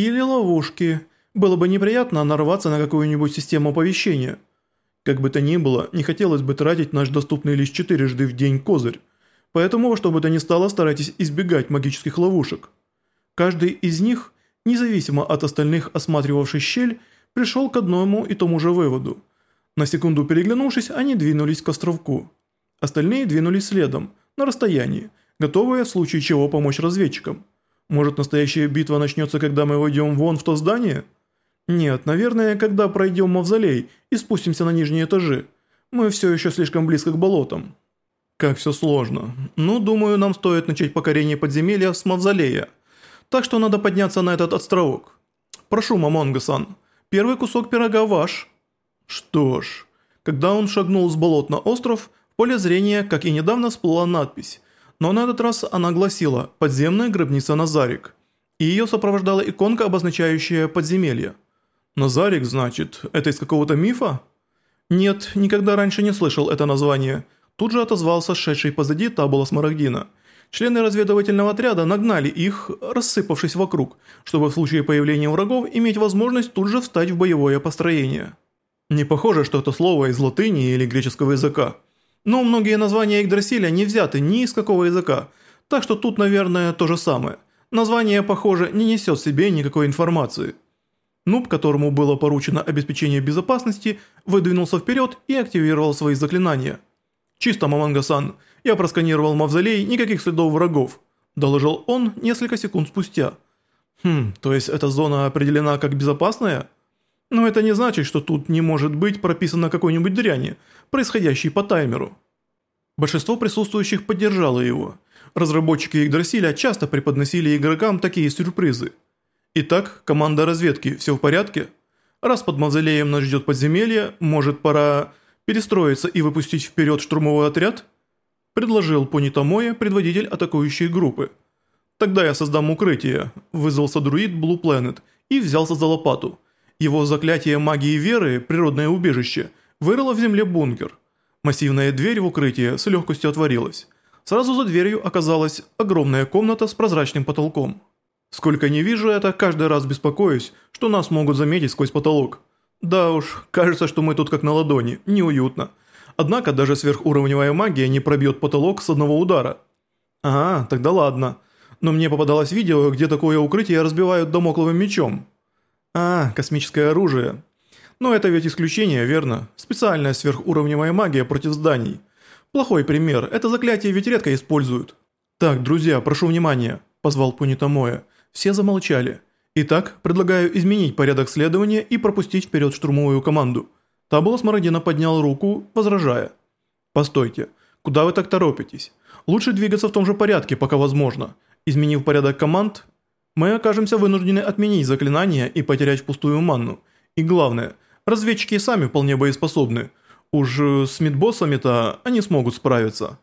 Или ловушки. Было бы неприятно нарваться на какую-нибудь систему оповещения. Как бы то ни было, не хотелось бы тратить наш доступный лишь четырежды в день козырь. Поэтому, что бы то ни стало, старайтесь избегать магических ловушек. Каждый из них, независимо от остальных осматривавших щель, пришел к одному и тому же выводу. На секунду переглянувшись, они двинулись к островку. Остальные двинулись следом, на расстоянии, готовые в случае чего помочь разведчикам. Может настоящая битва начнется, когда мы войдем вон в то здание? Нет, наверное, когда пройдем мавзолей и спустимся на нижние этажи. Мы все еще слишком близко к болотам. Как все сложно. Ну, думаю, нам стоит начать покорение подземелья с мавзолея. Так что надо подняться на этот островок. Прошу, Мамонга-сан, первый кусок пирога ваш. Что ж, когда он шагнул с болот на остров, в поле зрения, как и недавно, всплыла надпись. Но на этот раз она гласила «Подземная гробница Назарик». И ее сопровождала иконка, обозначающая подземелье. Назарик, значит, это из какого-то мифа? Нет, никогда раньше не слышал это название. Тут же отозвался шедший позади Табула Смарагдина. Члены разведывательного отряда нагнали их, рассыпавшись вокруг, чтобы в случае появления врагов иметь возможность тут же встать в боевое построение. Не похоже, что это слово из латыни или греческого языка. Но многие названия Игдрасиля не взяты ни из какого языка, так что тут, наверное, то же самое. Название, похоже, не несет в себе никакой информации. Нуб, которому было поручено обеспечение безопасности, выдвинулся вперед и активировал свои заклинания. «Чисто, Маманга-сан, я просканировал мавзолей, никаких следов врагов», доложил он несколько секунд спустя. «Хм, то есть эта зона определена как безопасная?» «Но это не значит, что тут не может быть прописано какой-нибудь дряни, происходящей по таймеру». Большинство присутствующих поддержало его. Разработчики Игдрасиля часто преподносили игрокам такие сюрпризы – Итак, команда разведки, все в порядке? Раз под мавзолеем нас ждет подземелье, может пора перестроиться и выпустить вперед штурмовой отряд? Предложил Понитамоя, предводитель атакующей группы. Тогда я создам укрытие, вызвался друид Blue Planet и взялся за лопату. Его заклятие магии веры, природное убежище, вырыло в земле бункер. Массивная дверь в укрытие с легкостью отворилась. Сразу за дверью оказалась огромная комната с прозрачным потолком. Сколько не вижу это, каждый раз беспокоюсь, что нас могут заметить сквозь потолок. Да уж, кажется, что мы тут как на ладони, неуютно. Однако даже сверхуровневая магия не пробьет потолок с одного удара. А, тогда ладно. Но мне попадалось видео, где такое укрытие разбивают домокловым мечом. А, космическое оружие. Но это ведь исключение, верно? Специальная сверхуровневая магия против зданий. Плохой пример, это заклятие ведь редко используют. Так, друзья, прошу внимания, позвал Пунитамоя. Все замолчали. Итак, предлагаю изменить порядок следования и пропустить вперед штурмовую команду. Табула Смородина поднял руку, возражая. «Постойте, куда вы так торопитесь? Лучше двигаться в том же порядке, пока возможно. Изменив порядок команд, мы окажемся вынуждены отменить заклинания и потерять впустую манну. И главное, разведчики сами вполне боеспособны. Уж с мидбоссами-то они смогут справиться.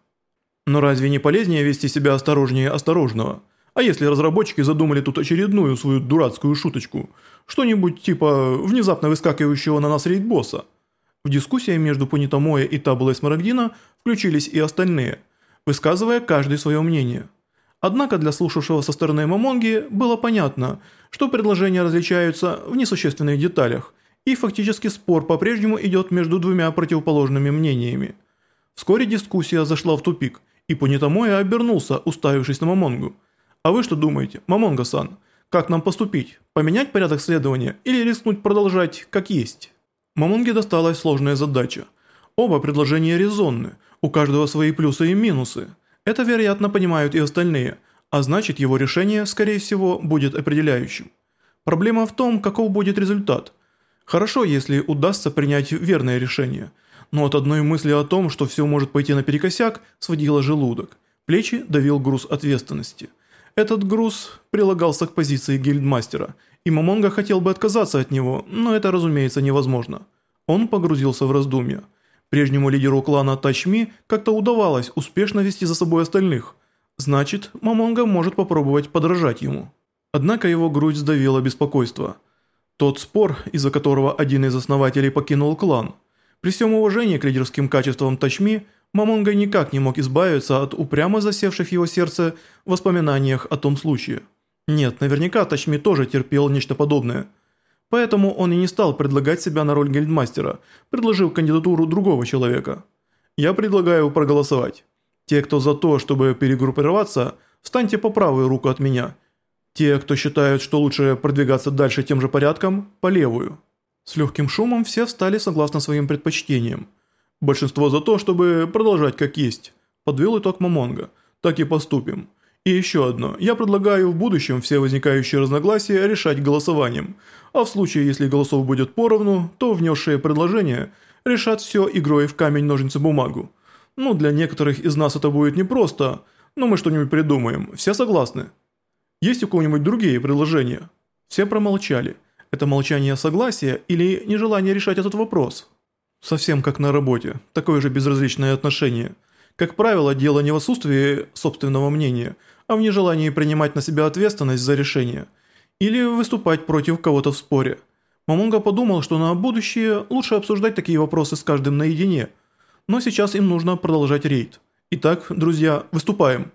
Но разве не полезнее вести себя осторожнее осторожного?» А если разработчики задумали тут очередную свою дурацкую шуточку? Что-нибудь типа внезапно выскакивающего на нас рейд-босса? В дискуссии между Понитомоя и Таблой Смарагдина включились и остальные, высказывая каждый свое мнение. Однако для слушавшего со стороны Мамонги было понятно, что предложения различаются в несущественных деталях, и фактически спор по-прежнему идет между двумя противоположными мнениями. Вскоре дискуссия зашла в тупик, и Понитомоя обернулся, уставившись на Мамонгу – а вы что думаете, Мамонга-сан? Как нам поступить? Поменять порядок следования или рискнуть продолжать как есть? Мамонге досталась сложная задача. Оба предложения резонны, у каждого свои плюсы и минусы. Это, вероятно, понимают и остальные, а значит его решение, скорее всего, будет определяющим. Проблема в том, каков будет результат. Хорошо, если удастся принять верное решение, но от одной мысли о том, что все может пойти наперекосяк, сводило желудок. Плечи давил груз ответственности. Этот груз прилагался к позиции гильдмастера, и Мамонга хотел бы отказаться от него, но это, разумеется, невозможно. Он погрузился в раздумья. Прежнему лидеру клана Тачми как-то удавалось успешно вести за собой остальных. Значит, Мамонга может попробовать подражать ему. Однако его грудь сдавила беспокойство. Тот спор, из-за которого один из основателей покинул клан. При всем уважении к лидерским качествам Тачми – Мамонга никак не мог избавиться от упрямо засевших его сердце воспоминаниях о том случае. Нет, наверняка Тачми тоже терпел нечто подобное. Поэтому он и не стал предлагать себя на роль гильдмастера, предложив кандидатуру другого человека. Я предлагаю проголосовать. Те, кто за то, чтобы перегруппироваться, встаньте по правую руку от меня. Те, кто считают, что лучше продвигаться дальше тем же порядком, по левую. С легким шумом все встали согласно своим предпочтениям. Большинство за то, чтобы продолжать как есть. Подвел итог Мамонга. Так и поступим. И еще одно. Я предлагаю в будущем все возникающие разногласия решать голосованием. А в случае, если голосов будет поровну, то внесшие предложения решат все игрой в камень-ножницы-бумагу. Ну, для некоторых из нас это будет непросто, но мы что-нибудь придумаем. Все согласны? Есть у кого-нибудь другие предложения? Все промолчали. Это молчание согласия или нежелание решать этот вопрос? Совсем как на работе, такое же безразличное отношение. Как правило, дело не в отсутствии собственного мнения, а в нежелании принимать на себя ответственность за решение. Или выступать против кого-то в споре. Мамонга подумал, что на будущее лучше обсуждать такие вопросы с каждым наедине. Но сейчас им нужно продолжать рейд. Итак, друзья, выступаем.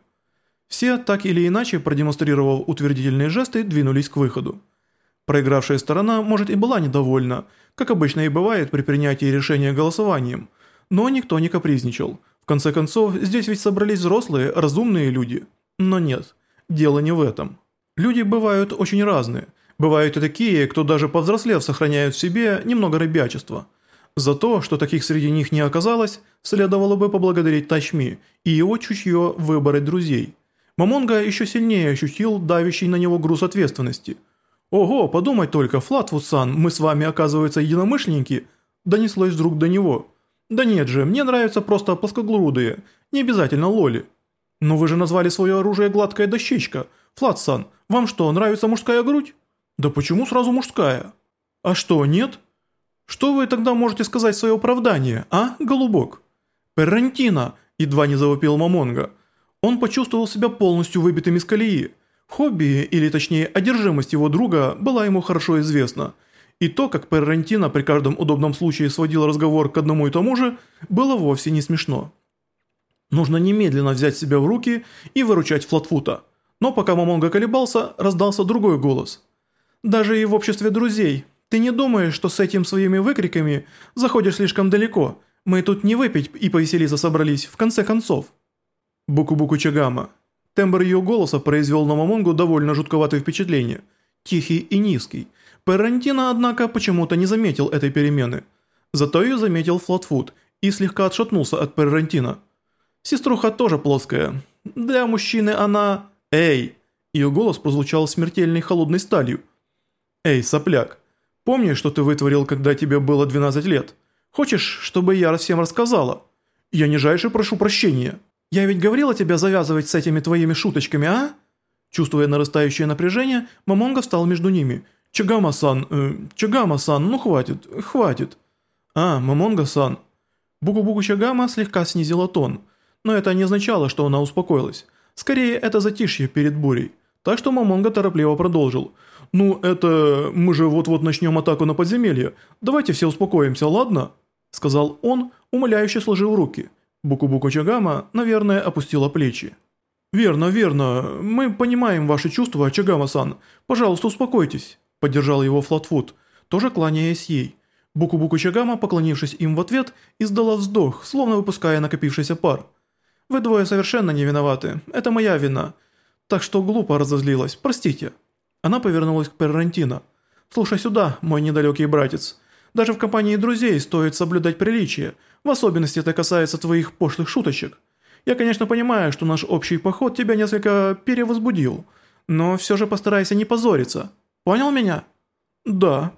Все, так или иначе, продемонстрировав утвердительные жесты, двинулись к выходу. Проигравшая сторона, может, и была недовольна, как обычно и бывает при принятии решения голосованием, но никто не капризничал. В конце концов, здесь ведь собрались взрослые, разумные люди. Но нет, дело не в этом. Люди бывают очень разные. Бывают и такие, кто даже повзрослев сохраняют в себе немного ребячества. За то, что таких среди них не оказалось, следовало бы поблагодарить Тачми и его чутье выборы друзей. Мамонга еще сильнее ощутил давящий на него груз ответственности – «Ого, подумай только, Флатвуд-сан, мы с вами, оказывается, единомышленники?» Донеслось вдруг до него. «Да нет же, мне нравятся просто плоскогрудые, не обязательно лоли». «Но вы же назвали свое оружие гладкая дощечка. Флатсан, вам что, нравится мужская грудь?» «Да почему сразу мужская?» «А что, нет?» «Что вы тогда можете сказать в свое оправдание, а, голубок?» «Перрентина!» – едва не завопил Мамонга. Он почувствовал себя полностью выбитым из колеи. Хобби, или точнее одержимость его друга, была ему хорошо известна. И то, как Перрентино при каждом удобном случае сводил разговор к одному и тому же, было вовсе не смешно. Нужно немедленно взять себя в руки и выручать Флатфута. Но пока Мамонга колебался, раздался другой голос. «Даже и в обществе друзей. Ты не думаешь, что с этим своими выкриками заходишь слишком далеко? Мы тут не выпить и повеселиться собрались, в конце концов». Буку-буку Чагама. Тембр ее голоса произвел на Мамонгу довольно жутковатое впечатление. Тихий и низкий. Перрантино, однако, почему-то не заметил этой перемены. Зато ее заметил Флотфуд и слегка отшатнулся от Перрантино. Сеструха тоже плоская. Для мужчины она... Эй! Ее голос прозвучал смертельной холодной сталью. Эй, сопляк, помнишь, что ты вытворил, когда тебе было 12 лет? Хочешь, чтобы я всем рассказала? Я нижайше прошу прощения. «Я ведь говорила тебе завязывать с этими твоими шуточками, а?» Чувствуя нарастающее напряжение, Мамонга встал между ними. «Чагама-сан, э, Чагама-сан, ну хватит, хватит». «А, Мамонга-сан». Бугу-бугу Чагама слегка снизила тон, но это не означало, что она успокоилась. Скорее, это затишье перед бурей. Так что Мамонга торопливо продолжил. «Ну, это... мы же вот-вот начнем атаку на подземелье. Давайте все успокоимся, ладно?» Сказал он, умоляюще сложив руки. Буку-Буку Чагама, наверное, опустила плечи. «Верно, верно. Мы понимаем ваши чувства, Чагама-сан. Пожалуйста, успокойтесь», – поддержал его Флатфуд, тоже кланяясь ей. Буку-Буку Чагама, поклонившись им в ответ, издала вздох, словно выпуская накопившийся пар. «Вы двое совершенно не виноваты. Это моя вина. Так что глупо разозлилась. Простите». Она повернулась к Перрантино. «Слушай сюда, мой недалекий братец. Даже в компании друзей стоит соблюдать приличие, в особенности это касается твоих пошлых шуточек. Я, конечно, понимаю, что наш общий поход тебя несколько перевозбудил, но все же постарайся не позориться. Понял меня? Да.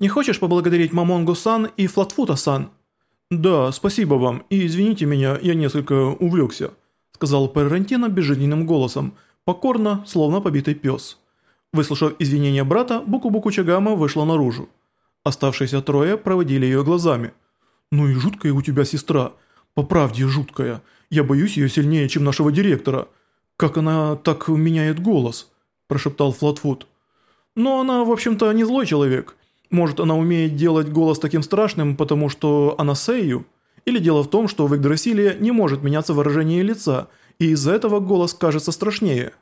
Не хочешь поблагодарить Мамонгу-сан и Флатфута-сан? Да, спасибо вам, и извините меня, я несколько увлекся, сказал Перрентино безжизненным голосом, покорно, словно побитый пес. Выслушав извинения брата, Буку-Буку Чагама вышла наружу. Оставшиеся трое проводили ее глазами. «Ну и жуткая у тебя сестра. По правде жуткая. Я боюсь ее сильнее, чем нашего директора. Как она так меняет голос?» – прошептал Флатфуд. «Но она, в общем-то, не злой человек. Может, она умеет делать голос таким страшным, потому что она Сэйю? Или дело в том, что в Игдрасиле не может меняться выражение лица, и из-за этого голос кажется страшнее?»